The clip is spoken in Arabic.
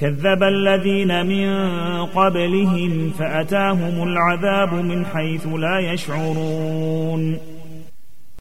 كذب الذين من قبلهم فأتاهم العذاب من حيث لا يشعرون.